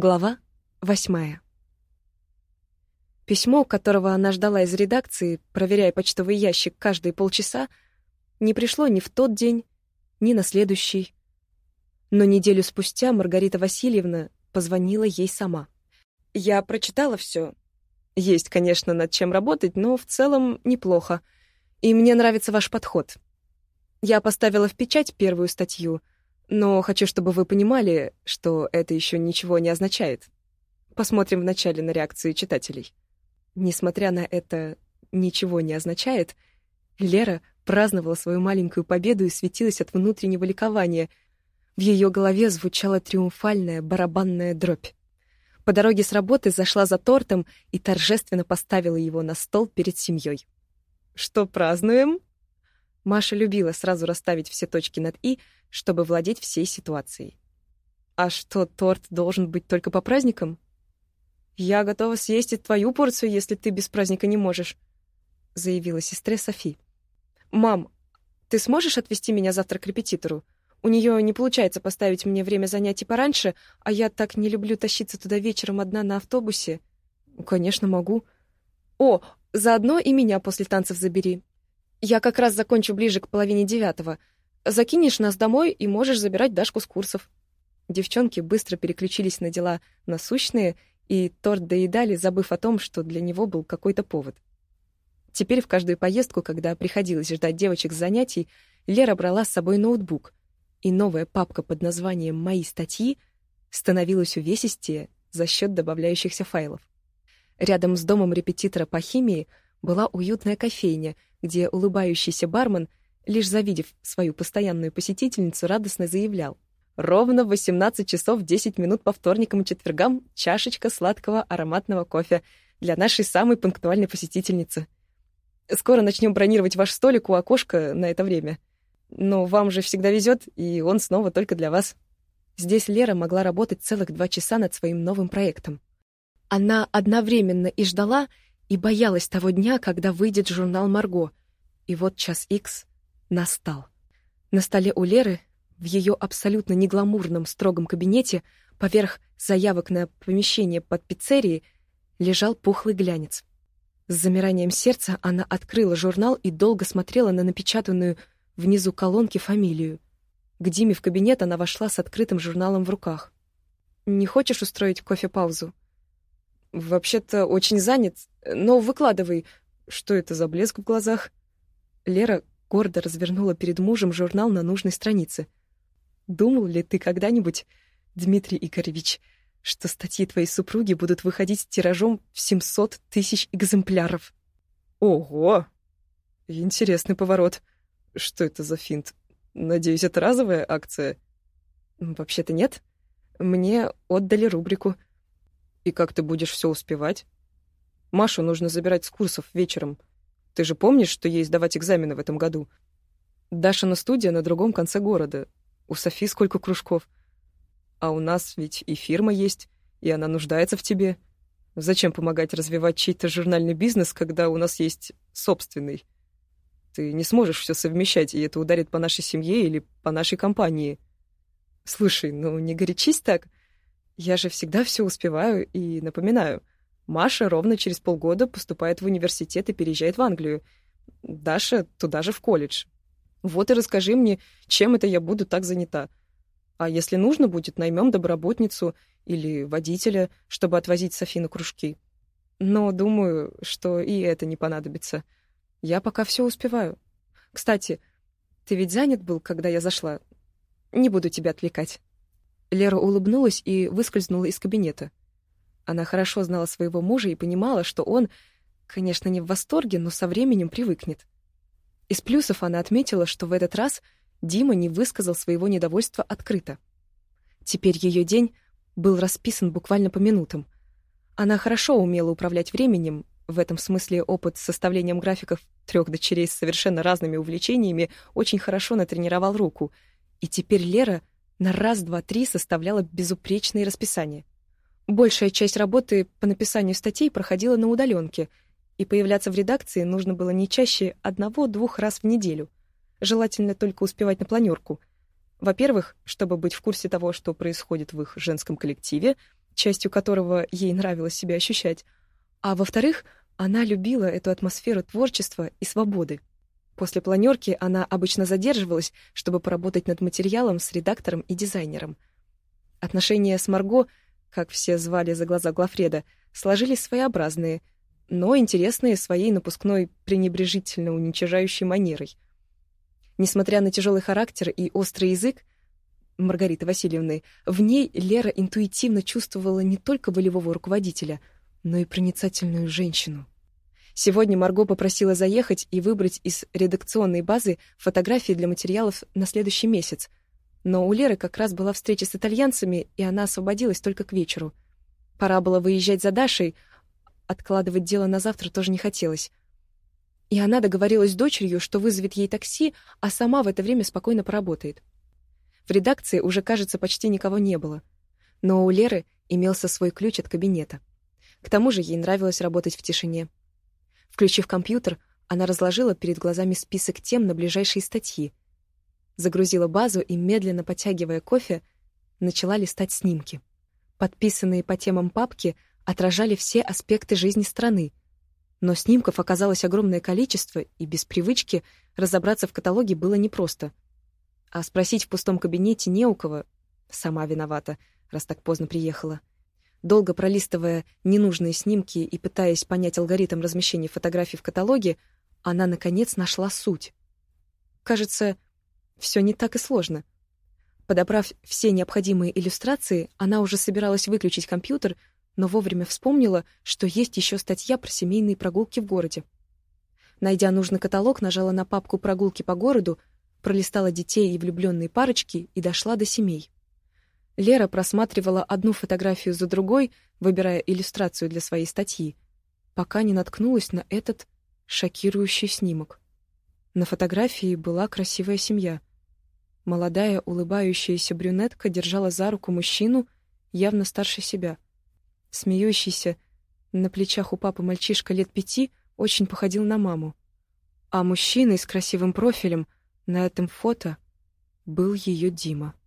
Глава восьмая. Письмо, которого она ждала из редакции, проверяя почтовый ящик каждые полчаса, не пришло ни в тот день, ни на следующий. Но неделю спустя Маргарита Васильевна позвонила ей сама. «Я прочитала все. Есть, конечно, над чем работать, но в целом неплохо. И мне нравится ваш подход. Я поставила в печать первую статью — но хочу, чтобы вы понимали, что это еще ничего не означает. Посмотрим вначале на реакцию читателей. Несмотря на это «ничего не означает», Лера праздновала свою маленькую победу и светилась от внутреннего ликования. В ее голове звучала триумфальная барабанная дробь. По дороге с работы зашла за тортом и торжественно поставила его на стол перед семьей. «Что празднуем?» Маша любила сразу расставить все точки над «и», чтобы владеть всей ситуацией. «А что, торт должен быть только по праздникам?» «Я готова съесть и твою порцию, если ты без праздника не можешь», — заявила сестре Софи. «Мам, ты сможешь отвезти меня завтра к репетитору? У нее не получается поставить мне время занятий пораньше, а я так не люблю тащиться туда вечером одна на автобусе». «Конечно, могу». «О, заодно и меня после танцев забери. Я как раз закончу ближе к половине девятого. Закинешь нас домой и можешь забирать Дашку с курсов». Девчонки быстро переключились на дела насущные, и торт доедали, забыв о том, что для него был какой-то повод. Теперь в каждую поездку, когда приходилось ждать девочек с занятий, Лера брала с собой ноутбук, и новая папка под названием «Мои статьи» становилась увесистее за счет добавляющихся файлов. Рядом с домом репетитора по химии была уютная кофейня, где улыбающийся бармен лишь завидев свою постоянную посетительницу, радостно заявлял. Ровно в 18 часов 10 минут по вторникам и четвергам чашечка сладкого ароматного кофе для нашей самой пунктуальной посетительницы. Скоро начнем бронировать ваш столик у окошка на это время. Но вам же всегда везет, и он снова только для вас. Здесь Лера могла работать целых два часа над своим новым проектом. Она одновременно и ждала, и боялась того дня, когда выйдет журнал «Марго». И вот час икс настал. На столе у Леры, в ее абсолютно негламурном строгом кабинете, поверх заявок на помещение под пиццерией, лежал пухлый глянец. С замиранием сердца она открыла журнал и долго смотрела на напечатанную внизу колонки фамилию. К Диме в кабинет она вошла с открытым журналом в руках. «Не хочешь устроить кофе-паузу?» «Вообще-то очень занят, но выкладывай. Что это за блеск в глазах?» Лера гордо развернула перед мужем журнал на нужной странице. «Думал ли ты когда-нибудь, Дмитрий Игоревич, что статьи твоей супруги будут выходить с тиражом в 700 тысяч экземпляров?» «Ого! Интересный поворот. Что это за финт? Надеюсь, это разовая акция?» «Вообще-то нет. Мне отдали рубрику». «И как ты будешь все успевать?» «Машу нужно забирать с курсов вечером. Ты же помнишь, что ей сдавать экзамены в этом году? Дашина студия на другом конце города. У Софи сколько кружков. А у нас ведь и фирма есть, и она нуждается в тебе. Зачем помогать развивать чей-то журнальный бизнес, когда у нас есть собственный? Ты не сможешь все совмещать, и это ударит по нашей семье или по нашей компании. Слушай, ну не горячись так. Я же всегда все успеваю и напоминаю — Маша ровно через полгода поступает в университет и переезжает в Англию. Даша туда же в колледж. Вот и расскажи мне, чем это я буду так занята. А если нужно будет, наймем доброботницу или водителя, чтобы отвозить Софи на кружки. Но думаю, что и это не понадобится. Я пока все успеваю. Кстати, ты ведь занят был, когда я зашла? Не буду тебя отвлекать. Лера улыбнулась и выскользнула из кабинета. Она хорошо знала своего мужа и понимала, что он, конечно, не в восторге, но со временем привыкнет. Из плюсов она отметила, что в этот раз Дима не высказал своего недовольства открыто. Теперь ее день был расписан буквально по минутам. Она хорошо умела управлять временем, в этом смысле опыт с составлением графиков трех дочерей с совершенно разными увлечениями очень хорошо натренировал руку, и теперь Лера на раз-два-три составляла безупречные расписания. Большая часть работы по написанию статей проходила на удаленке, и появляться в редакции нужно было не чаще одного-двух раз в неделю. Желательно только успевать на планерку. Во-первых, чтобы быть в курсе того, что происходит в их женском коллективе, частью которого ей нравилось себя ощущать, а во-вторых, она любила эту атмосферу творчества и свободы. После планерки она обычно задерживалась, чтобы поработать над материалом с редактором и дизайнером. Отношения с Марго, как все звали за глаза Глафреда, сложились своеобразные, но интересные своей напускной пренебрежительно уничижающей манерой. Несмотря на тяжелый характер и острый язык Маргариты Васильевны, в ней Лера интуитивно чувствовала не только волевого руководителя, но и проницательную женщину. Сегодня Марго попросила заехать и выбрать из редакционной базы фотографии для материалов на следующий месяц. Но у Леры как раз была встреча с итальянцами, и она освободилась только к вечеру. Пора было выезжать за Дашей, откладывать дело на завтра тоже не хотелось. И она договорилась с дочерью, что вызовет ей такси, а сама в это время спокойно поработает. В редакции уже, кажется, почти никого не было. Но у Леры имелся свой ключ от кабинета. К тому же ей нравилось работать в тишине. Включив компьютер, она разложила перед глазами список тем на ближайшие статьи. Загрузила базу и, медленно потягивая кофе, начала листать снимки. Подписанные по темам папки отражали все аспекты жизни страны. Но снимков оказалось огромное количество, и без привычки разобраться в каталоге было непросто. А спросить в пустом кабинете не у кого. Сама виновата, раз так поздно приехала. Долго пролистывая ненужные снимки и пытаясь понять алгоритм размещения фотографий в каталоге, она, наконец, нашла суть. Кажется, все не так и сложно. Подобрав все необходимые иллюстрации, она уже собиралась выключить компьютер, но вовремя вспомнила, что есть еще статья про семейные прогулки в городе. Найдя нужный каталог, нажала на папку «Прогулки по городу», пролистала детей и влюбленные парочки и дошла до семей. Лера просматривала одну фотографию за другой, выбирая иллюстрацию для своей статьи, пока не наткнулась на этот шокирующий снимок. На фотографии была красивая семья. Молодая, улыбающаяся брюнетка держала за руку мужчину, явно старше себя. Смеющийся, на плечах у папы мальчишка лет пяти очень походил на маму. А мужчиной с красивым профилем на этом фото был ее Дима.